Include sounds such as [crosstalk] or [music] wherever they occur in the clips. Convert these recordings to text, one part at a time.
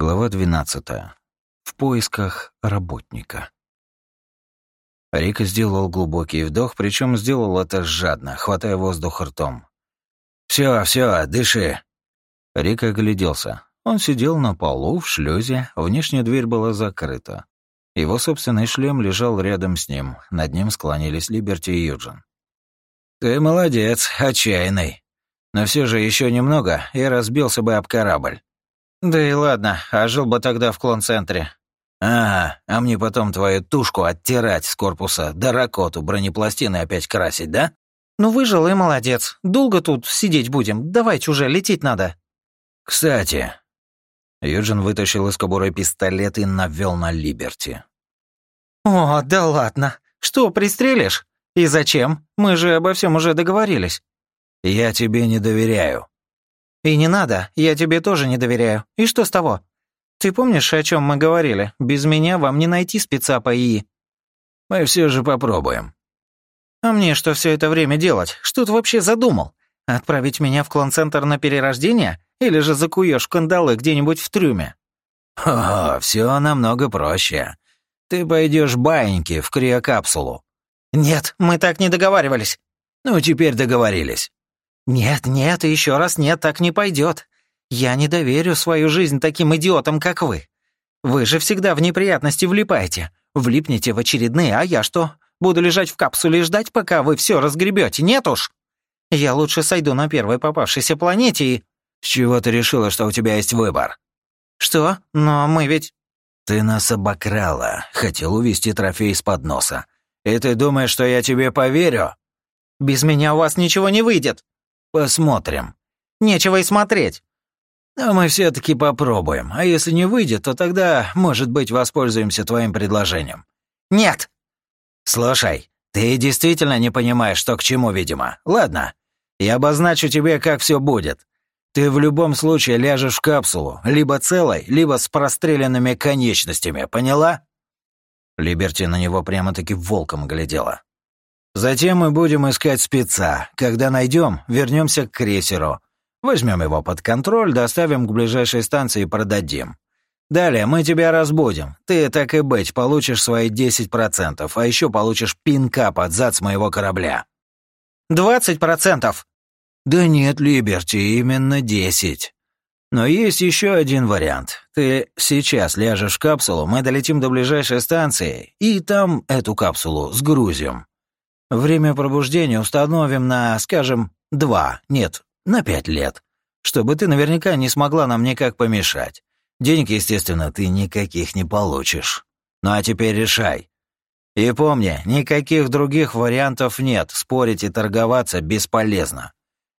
Глава 12. В поисках работника. Рика сделал глубокий вдох, причем сделал это жадно, хватая воздух ртом. Все, все, дыши. Рика огляделся. Он сидел на полу в шлюзе, внешняя дверь была закрыта. Его собственный шлем лежал рядом с ним, над ним склонились Либерти и Юджин. «Ты молодец, отчаянный. Но все же еще немного, и разбился бы об корабль. Да и ладно, а жил бы тогда в клон-центре. А, а мне потом твою тушку оттирать с корпуса, да ракоту бронепластины опять красить, да? Ну выжил и молодец. Долго тут сидеть будем? Давайте уже, лететь надо. Кстати... Юджин вытащил из кобуры пистолет и навел на Либерти. «О, да ладно. Что, пристрелишь? И зачем? Мы же обо всем уже договорились». «Я тебе не доверяю», «И не надо, я тебе тоже не доверяю. И что с того? Ты помнишь, о чем мы говорили? Без меня вам не найти спеца по ИИ». «Мы все же попробуем». «А мне что все это время делать? Что ты вообще задумал? Отправить меня в клон-центр на перерождение? Или же закуешь кандалы где-нибудь в трюме?» «О, все намного проще. Ты пойдешь баиньки в криокапсулу». «Нет, мы так не договаривались». «Ну, теперь договорились». «Нет, нет и еще раз нет, так не пойдет. Я не доверю свою жизнь таким идиотам, как вы. Вы же всегда в неприятности влипаете. Влипнете в очередные, а я что? Буду лежать в капсуле и ждать, пока вы все разгребете, нет уж? Я лучше сойду на первой попавшейся планете и...» «С чего ты решила, что у тебя есть выбор?» «Что? Но мы ведь...» «Ты нас обокрала, хотел увести трофей из-под носа. И ты думаешь, что я тебе поверю?» «Без меня у вас ничего не выйдет!» Посмотрим. Нечего и смотреть. Но мы все-таки попробуем. А если не выйдет, то тогда, может быть, воспользуемся твоим предложением. Нет. Слушай, ты действительно не понимаешь, что к чему, видимо. Ладно, я обозначу тебе, как все будет. Ты в любом случае ляжешь в капсулу, либо целой, либо с простреленными конечностями, поняла? Либерти на него прямо-таки волком глядела. Затем мы будем искать спеца. Когда найдем, вернемся к крейсеру. Возьмем его под контроль, доставим к ближайшей станции и продадим. Далее мы тебя разбудим. Ты, так и быть, получишь свои 10%, а еще получишь пинка под зад с моего корабля. «Двадцать процентов!» «Да нет, Либерти, именно десять. Но есть еще один вариант. Ты сейчас ляжешь в капсулу, мы долетим до ближайшей станции, и там эту капсулу сгрузим. Время пробуждения установим на, скажем, два, нет, на пять лет, чтобы ты наверняка не смогла нам никак помешать. Денег, естественно, ты никаких не получишь. Ну а теперь решай. И помни, никаких других вариантов нет, спорить и торговаться бесполезно.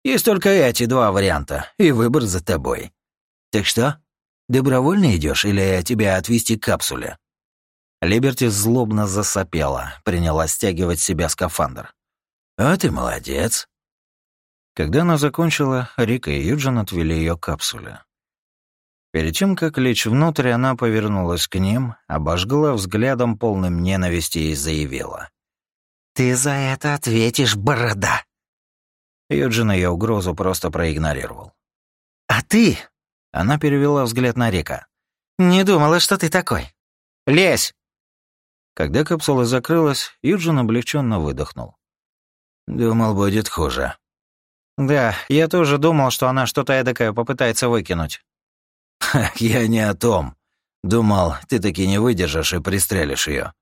Есть только эти два варианта, и выбор за тобой. Так что, добровольно идешь или тебя отвезти к капсуле? Либерти злобно засопела, принялась стягивать себя скафандр. «А ты молодец». Когда она закончила, Рика и Юджин отвели ее к капсуле. Перед тем, как лечь внутрь, она повернулась к ним, обожгла взглядом полным ненависти и заявила. «Ты за это ответишь, борода!» Юджин ее угрозу просто проигнорировал. «А ты?» Она перевела взгляд на Рика. «Не думала, что ты такой. Лезь!» Когда капсула закрылась, Юджин облегченно выдохнул. «Думал, будет хуже». «Да, я тоже думал, что она что-то эдакое попытается выкинуть». «Ха, я не о том. Думал, ты таки не выдержишь и пристрелишь ее.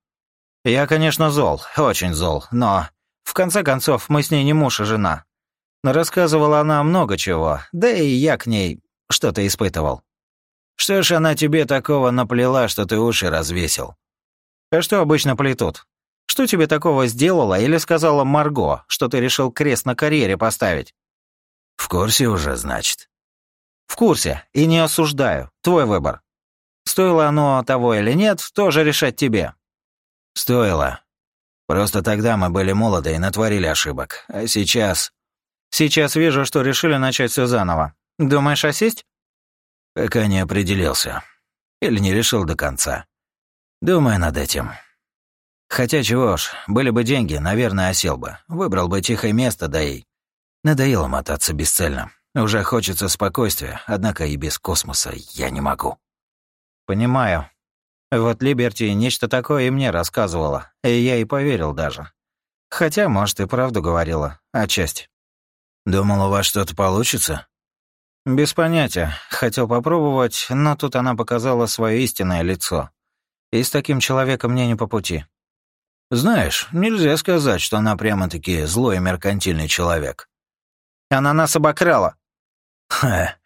«Я, конечно, зол, очень зол, но, в конце концов, мы с ней не муж и жена. Но рассказывала она много чего, да и я к ней что-то испытывал». «Что ж она тебе такого наплела, что ты уши развесил?» А что обычно плетут? Что тебе такого сделала или сказала Марго, что ты решил крест на карьере поставить? В курсе уже, значит. В курсе, и не осуждаю. Твой выбор. Стоило оно того или нет, тоже решать тебе. Стоило. Просто тогда мы были молоды и натворили ошибок. А сейчас... Сейчас вижу, что решили начать все заново. Думаешь осесть? Пока не определился. Или не решил до конца. Думаю над этим. Хотя чего ж, были бы деньги, наверное, осел бы. Выбрал бы тихое место, да и... Надоело мотаться бесцельно. Уже хочется спокойствия, однако и без космоса я не могу. «Понимаю. Вот Либерти нечто такое и мне рассказывала, и я и поверил даже. Хотя, может, и правду говорила, отчасти». «Думал, у вас что-то получится?» «Без понятия. Хотел попробовать, но тут она показала свое истинное лицо. И с таким человеком мне не по пути». «Знаешь, нельзя сказать, что она прямо-таки злой и меркантильный человек». «Она нас обокрала». «Ха.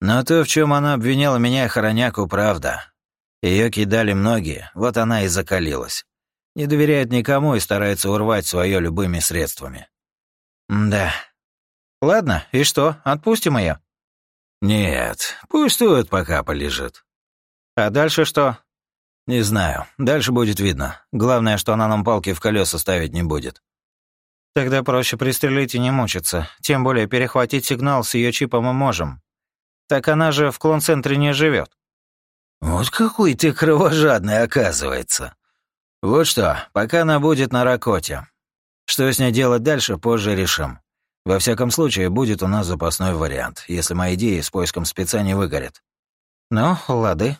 Но то, в чем она обвиняла меня и Хороняку, правда. Ее кидали многие, вот она и закалилась. Не доверяет никому и старается урвать свое любыми средствами». «Да». «Ладно, и что, отпустим ее? «Нет, пусть тут пока полежит». «А дальше что?» «Не знаю. Дальше будет видно. Главное, что она нам палки в колеса ставить не будет». «Тогда проще пристрелить и не мучиться. Тем более перехватить сигнал с ее чипом мы можем. Так она же в клон-центре не живет. «Вот какой ты кровожадный, оказывается. Вот что, пока она будет на Ракоте. Что с ней делать дальше, позже решим. Во всяком случае, будет у нас запасной вариант, если мои идеи с поиском спеца не выгорят. Ну, лады.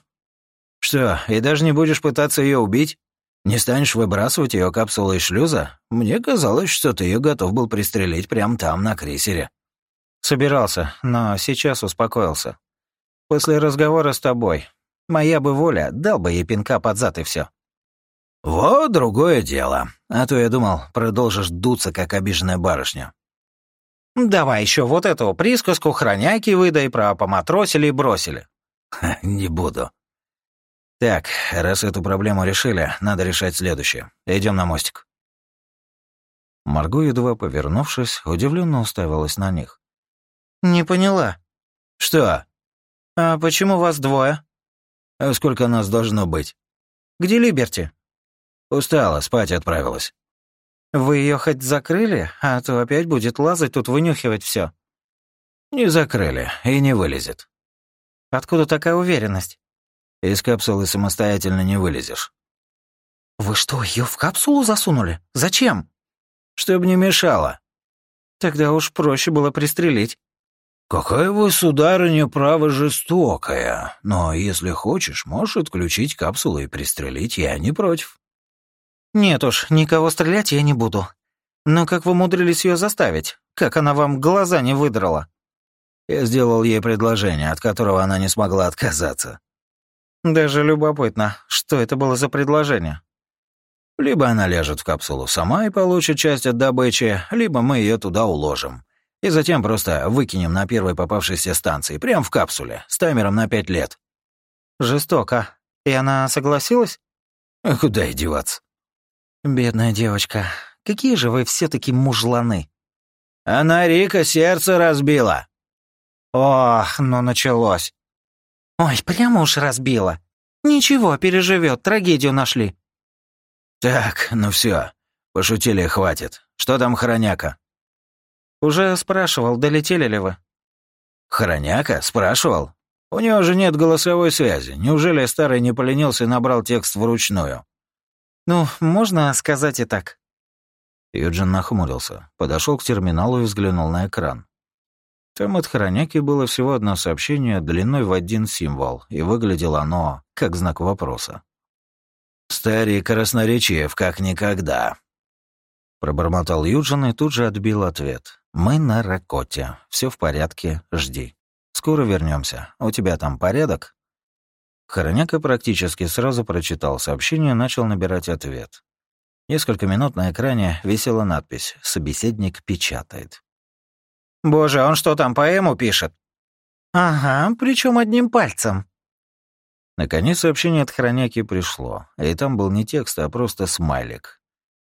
Что, и даже не будешь пытаться ее убить? Не станешь выбрасывать ее капсулу из шлюза? Мне казалось, что ты ее готов был пристрелить прямо там, на крейсере. Собирался, но сейчас успокоился. После разговора с тобой. Моя бы воля, дал бы ей пинка под зад и все. Вот другое дело. А то я думал, продолжишь дуться, как обиженная барышня. Давай еще вот эту присказку хроняки выдай про поматросили и бросили. не буду. Так, раз эту проблему решили, надо решать следующее. Идем на мостик. Марго, едва повернувшись, удивленно уставилась на них. «Не поняла». «Что?» «А почему вас двое?» «А сколько нас должно быть?» «Где Либерти?» «Устала, спать отправилась». «Вы ее хоть закрыли, а то опять будет лазать тут вынюхивать все. «Не закрыли и не вылезет». «Откуда такая уверенность?» «Из капсулы самостоятельно не вылезешь». «Вы что, ее в капсулу засунули? Зачем?» «Чтоб не мешало». «Тогда уж проще было пристрелить». «Какая вы, сударыня, право жестокая. Но если хочешь, можешь отключить капсулу и пристрелить, я не против». «Нет уж, никого стрелять я не буду. Но как вы умудрились ее заставить? Как она вам глаза не выдрала?» Я сделал ей предложение, от которого она не смогла отказаться. «Даже любопытно, что это было за предложение?» Либо она ляжет в капсулу сама и получит часть от добычи, либо мы ее туда уложим. И затем просто выкинем на первой попавшейся станции, прямо в капсуле, с таймером на пять лет. Жестоко. И она согласилась? А куда и деваться? «Бедная девочка, какие же вы все таки мужланы!» «Она Рика сердце разбила!» «Ох, ну началось!» «Ой, прямо уж разбила! Ничего, переживет, трагедию нашли!» «Так, ну все, пошутили, хватит. Что там хроняка?» «Уже спрашивал, долетели ли вы?» «Хроняка? Спрашивал? У него же нет голосовой связи. Неужели старый не поленился и набрал текст вручную?» «Ну, можно сказать и так». Юджин нахмурился, подошел к терминалу и взглянул на экран. Там от хроняки было всего одно сообщение длиной в один символ, и выглядело оно как знак вопроса. «Старик красноречиев как никогда», — пробормотал Юджин и тут же отбил ответ. «Мы на Ракоте. Все в порядке. Жди. Скоро вернемся. У тебя там порядок?» Хороняка практически сразу прочитал сообщение и начал набирать ответ. Несколько минут на экране висела надпись «Собеседник печатает». «Боже, он что там, поэму пишет?» «Ага, причем одним пальцем». Наконец сообщение от хроняки пришло, и там был не текст, а просто смайлик.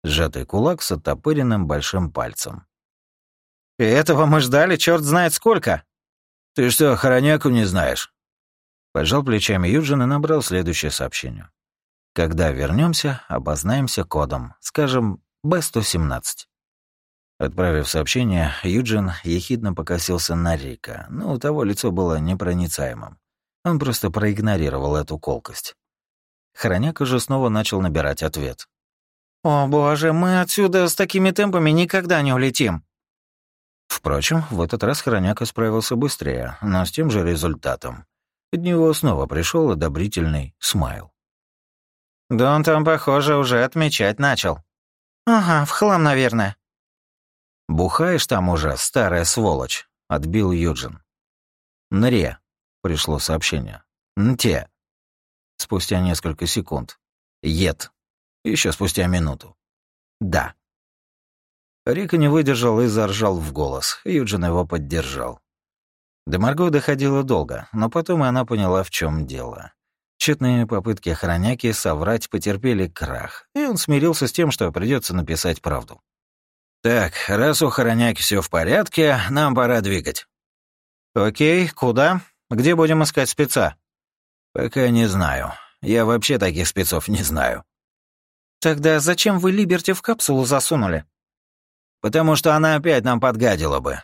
Сжатый кулак с оттопыренным большим пальцем. «И этого мы ждали, черт знает сколько!» «Ты что, хороняку не знаешь?» Пожал плечами Юджин и набрал следующее сообщение. Когда вернемся, обознаемся кодом, скажем, Б-117. Отправив сообщение, Юджин ехидно покосился на Рика, но у того лицо было непроницаемым. Он просто проигнорировал эту колкость. Хроняк же снова начал набирать ответ. «О боже, мы отсюда с такими темпами никогда не улетим!» Впрочем, в этот раз Хроняка справился быстрее, но с тем же результатом. От него снова пришел одобрительный смайл. «Да он там, похоже, уже отмечать начал». «Ага, в хлам, наверное». «Бухаешь там уже, старая сволочь», — отбил Юджин. «Нре», — пришло сообщение. «Нте». Спустя несколько секунд. «Ед». Еще спустя минуту. «Да». Рика не выдержал и заржал в голос. Юджин его поддержал. До Марго доходило долго, но потом она поняла, в чем дело. Тщетные попытки охраняки соврать потерпели крах, и он смирился с тем, что придется написать правду. «Так, раз у охраняки все в порядке, нам пора двигать». «Окей, куда? Где будем искать спеца?» «Пока не знаю. Я вообще таких спецов не знаю». «Тогда зачем вы Либерти в капсулу засунули?» «Потому что она опять нам подгадила бы.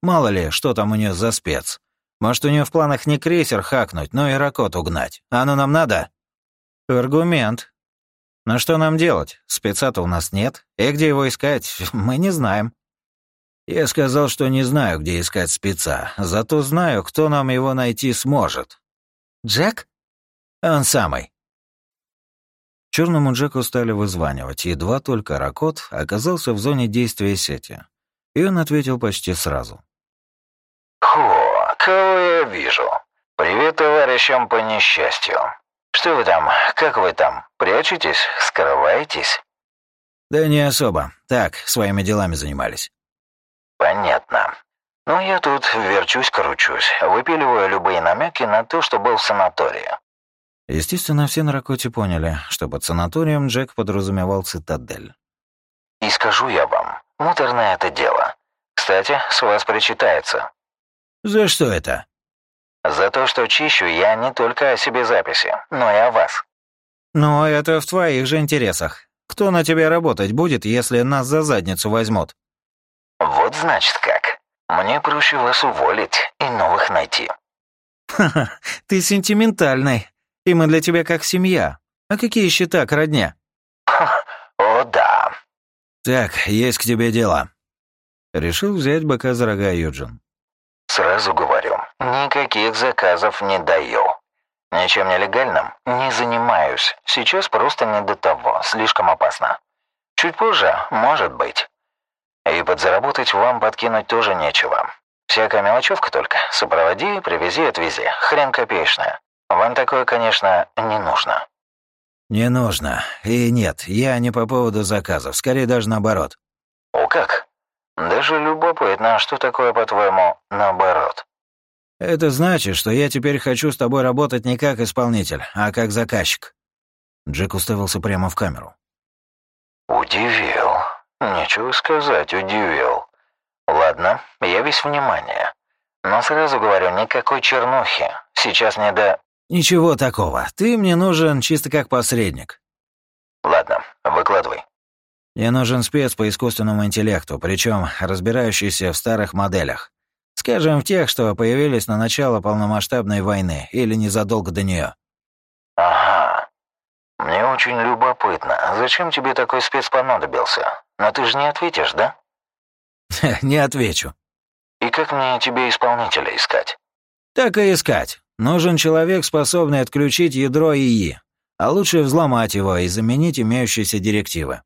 Мало ли, что там у нее за спец. Может, у нее в планах не крейсер хакнуть, но и ракот угнать. А оно нам надо?» «Аргумент. Но что нам делать? Спеца-то у нас нет. И где его искать, [laughs] мы не знаем». «Я сказал, что не знаю, где искать спеца, зато знаю, кто нам его найти сможет». «Джек?» «Он самый». Черному Джеку стали вызванивать, едва только Ракот оказался в зоне действия сети. И он ответил почти сразу. «Хо, кого я вижу? Привет товарищам по несчастью. Что вы там, как вы там, прячетесь, скрываетесь?» «Да не особо. Так, своими делами занимались». «Понятно. Ну, я тут верчусь-кручусь, выпиливаю любые намеки на то, что был в санатории». Естественно, все на Ракоте поняли, что под санаторием Джек подразумевал цитадель. «И скажу я вам, муторное это дело. Кстати, с вас причитается. «За что это?» «За то, что чищу я не только о себе записи, но и о вас». «Но это в твоих же интересах. Кто на тебя работать будет, если нас за задницу возьмут?» «Вот значит как. Мне проще вас уволить и новых найти». «Ха-ха, ты сентиментальный. И мы для тебя как семья. А какие счета к родне?» [laughs] «О, да». «Так, есть к тебе дело». Решил взять быка за рога Юджин. Сразу говорю, никаких заказов не даю. Ничем нелегальным не занимаюсь. Сейчас просто не до того, слишком опасно. Чуть позже, может быть. И подзаработать вам подкинуть тоже нечего. Всякая мелочевка только. Сопроводи, привези, отвези. Хрен копеечная. Вам такое, конечно, не нужно. Не нужно. И нет, я не по поводу заказов, скорее даже наоборот. О как? Даже любопытно, что такое, по-твоему, наоборот. Это значит, что я теперь хочу с тобой работать не как исполнитель, а как заказчик. Джек уставился прямо в камеру. Удивил. Нечего сказать, удивил. Ладно, я весь внимание. Но сразу говорю, никакой чернухи. Сейчас не до... Ничего такого. Ты мне нужен чисто как посредник. Ладно, выкладывай. Мне нужен спец по искусственному интеллекту, причем разбирающийся в старых моделях. Скажем, в тех, что появились на начало полномасштабной войны или незадолго до нее. Ага. Мне очень любопытно, зачем тебе такой спец понадобился? Но ты же не ответишь, да? [laughs] Не отвечу. И как мне тебе исполнителя искать? Так и искать. Нужен человек, способный отключить ядро ИИ, а лучше взломать его и заменить имеющиеся директивы.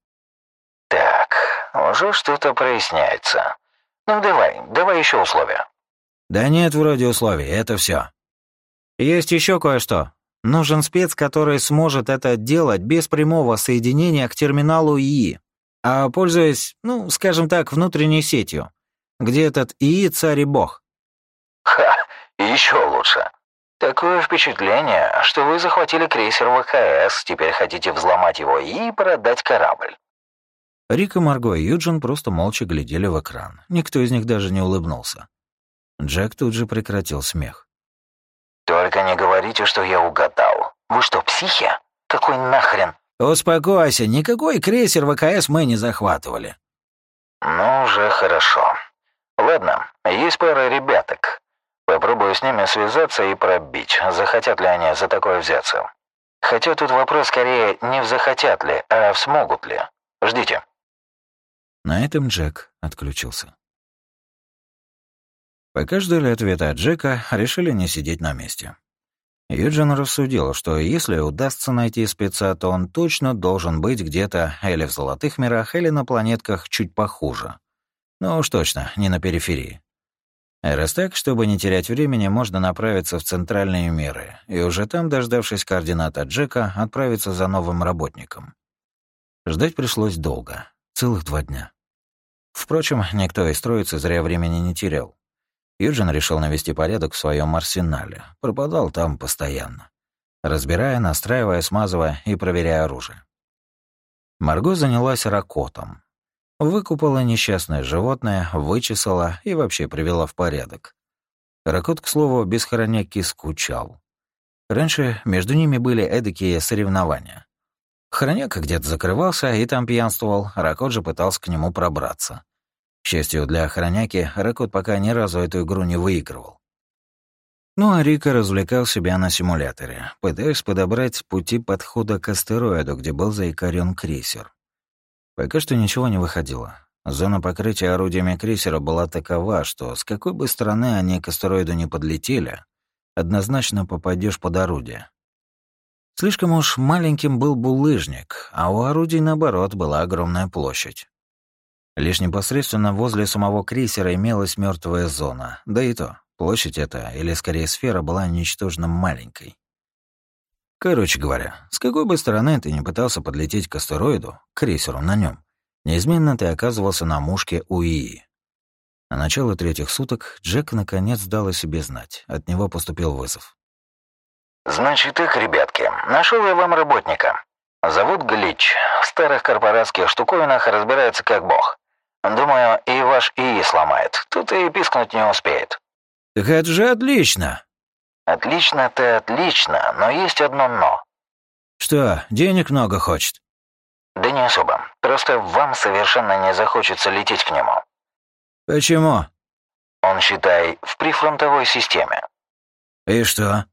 Уже что-то проясняется. Ну давай, давай еще условия. Да нет вроде условий, это все. Есть еще кое-что. Нужен спец, который сможет это делать без прямого соединения к терминалу ИИ, а пользуясь, ну, скажем так, внутренней сетью, где этот ИИ царь и бог. Ха, еще лучше. Такое впечатление, что вы захватили крейсер ВКС, теперь хотите взломать его и продать корабль. Рика, Марго и Юджин просто молча глядели в экран. Никто из них даже не улыбнулся. Джек тут же прекратил смех. «Только не говорите, что я угадал. Вы что, психи? Какой нахрен?» «Успокойся, никакой крейсер ВКС мы не захватывали». «Ну, уже хорошо. Ладно, есть пара ребяток. Попробую с ними связаться и пробить, захотят ли они за такое взяться. Хотя тут вопрос скорее не в захотят ли, а в смогут ли. Ждите». На этом Джек отключился. Пока ждали ответа от Джека, решили не сидеть на месте. Юджин рассудил, что если удастся найти спеца, то он точно должен быть где-то или в Золотых мирах, или на планетках чуть похуже. Ну уж точно, не на периферии. Раз так, чтобы не терять времени, можно направиться в центральные миры, и уже там, дождавшись координат от Джека, отправиться за новым работником. Ждать пришлось долго, целых два дня. Впрочем, никто из троицы зря времени не терял. Юджин решил навести порядок в своем арсенале. Пропадал там постоянно. Разбирая, настраивая, смазывая и проверяя оружие. Марго занялась ракотом. Выкупала несчастное животное, вычесала и вообще привела в порядок. Ракот, к слову, без хороняки скучал. Раньше между ними были эдакие соревнования. Хороняка где-то закрывался и там пьянствовал, Ракот же пытался к нему пробраться. К счастью для охраняки, Ракот пока ни разу эту игру не выигрывал. Ну а Рика развлекал себя на симуляторе, пытаясь подобрать пути подхода к астероиду, где был заикарен крейсер. Пока что ничего не выходило. Зона покрытия орудиями крейсера была такова, что с какой бы стороны они к астероиду не подлетели, однозначно попадешь под орудие. Слишком уж маленьким был булыжник, а у орудий, наоборот, была огромная площадь. Лишь непосредственно возле самого крейсера имелась мертвая зона, да и то, площадь эта, или скорее сфера, была ничтожно маленькой. Короче говоря, с какой бы стороны ты не пытался подлететь к астероиду, к крейсеру на нем, неизменно ты оказывался на мушке УИИ. На начало третьих суток Джек наконец дал о себе знать. От него поступил вызов. «Значит так, ребятки, нашел я вам работника. Зовут Глич. В старых корпоратских штуковинах разбирается как бог. Думаю, и ваш ИИ сломает. Тут и пискнуть не успеет». «Так это же отлично!» «Отлично-то отлично, но есть одно «но». «Что, денег много хочет?» «Да не особо. Просто вам совершенно не захочется лететь к нему». «Почему?» «Он, считай, в прифронтовой системе». «И что?»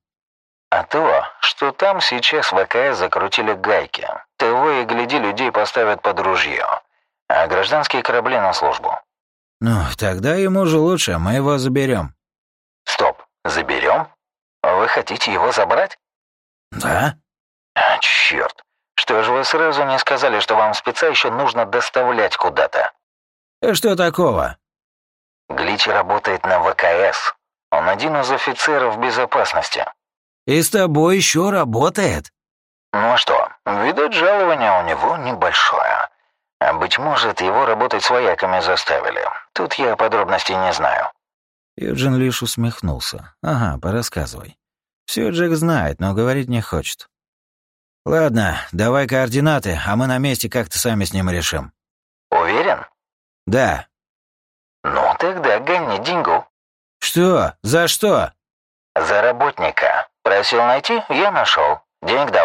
«А то, что там сейчас в АКС закрутили гайки. Того и гляди, людей поставят под ружье а гражданские корабли на службу. Ну, тогда ему же лучше, мы его заберем. Стоп, заберем? Вы хотите его забрать? Да. А, черт. Что же вы сразу не сказали, что вам спеца еще нужно доставлять куда-то? И что такого? Глич работает на ВКС. Он один из офицеров безопасности. И с тобой еще работает? Ну что, видать, жалование у него небольшое. А быть может, его работать с вояками заставили. Тут я подробностей не знаю». Юджин лишь усмехнулся. «Ага, порассказывай. Все Джек знает, но говорить не хочет». «Ладно, давай координаты, а мы на месте как-то сами с ним решим». «Уверен?» «Да». «Ну, тогда гони деньгу». «Что? За что?» «За работника. Просил найти, я нашел. Денег давай».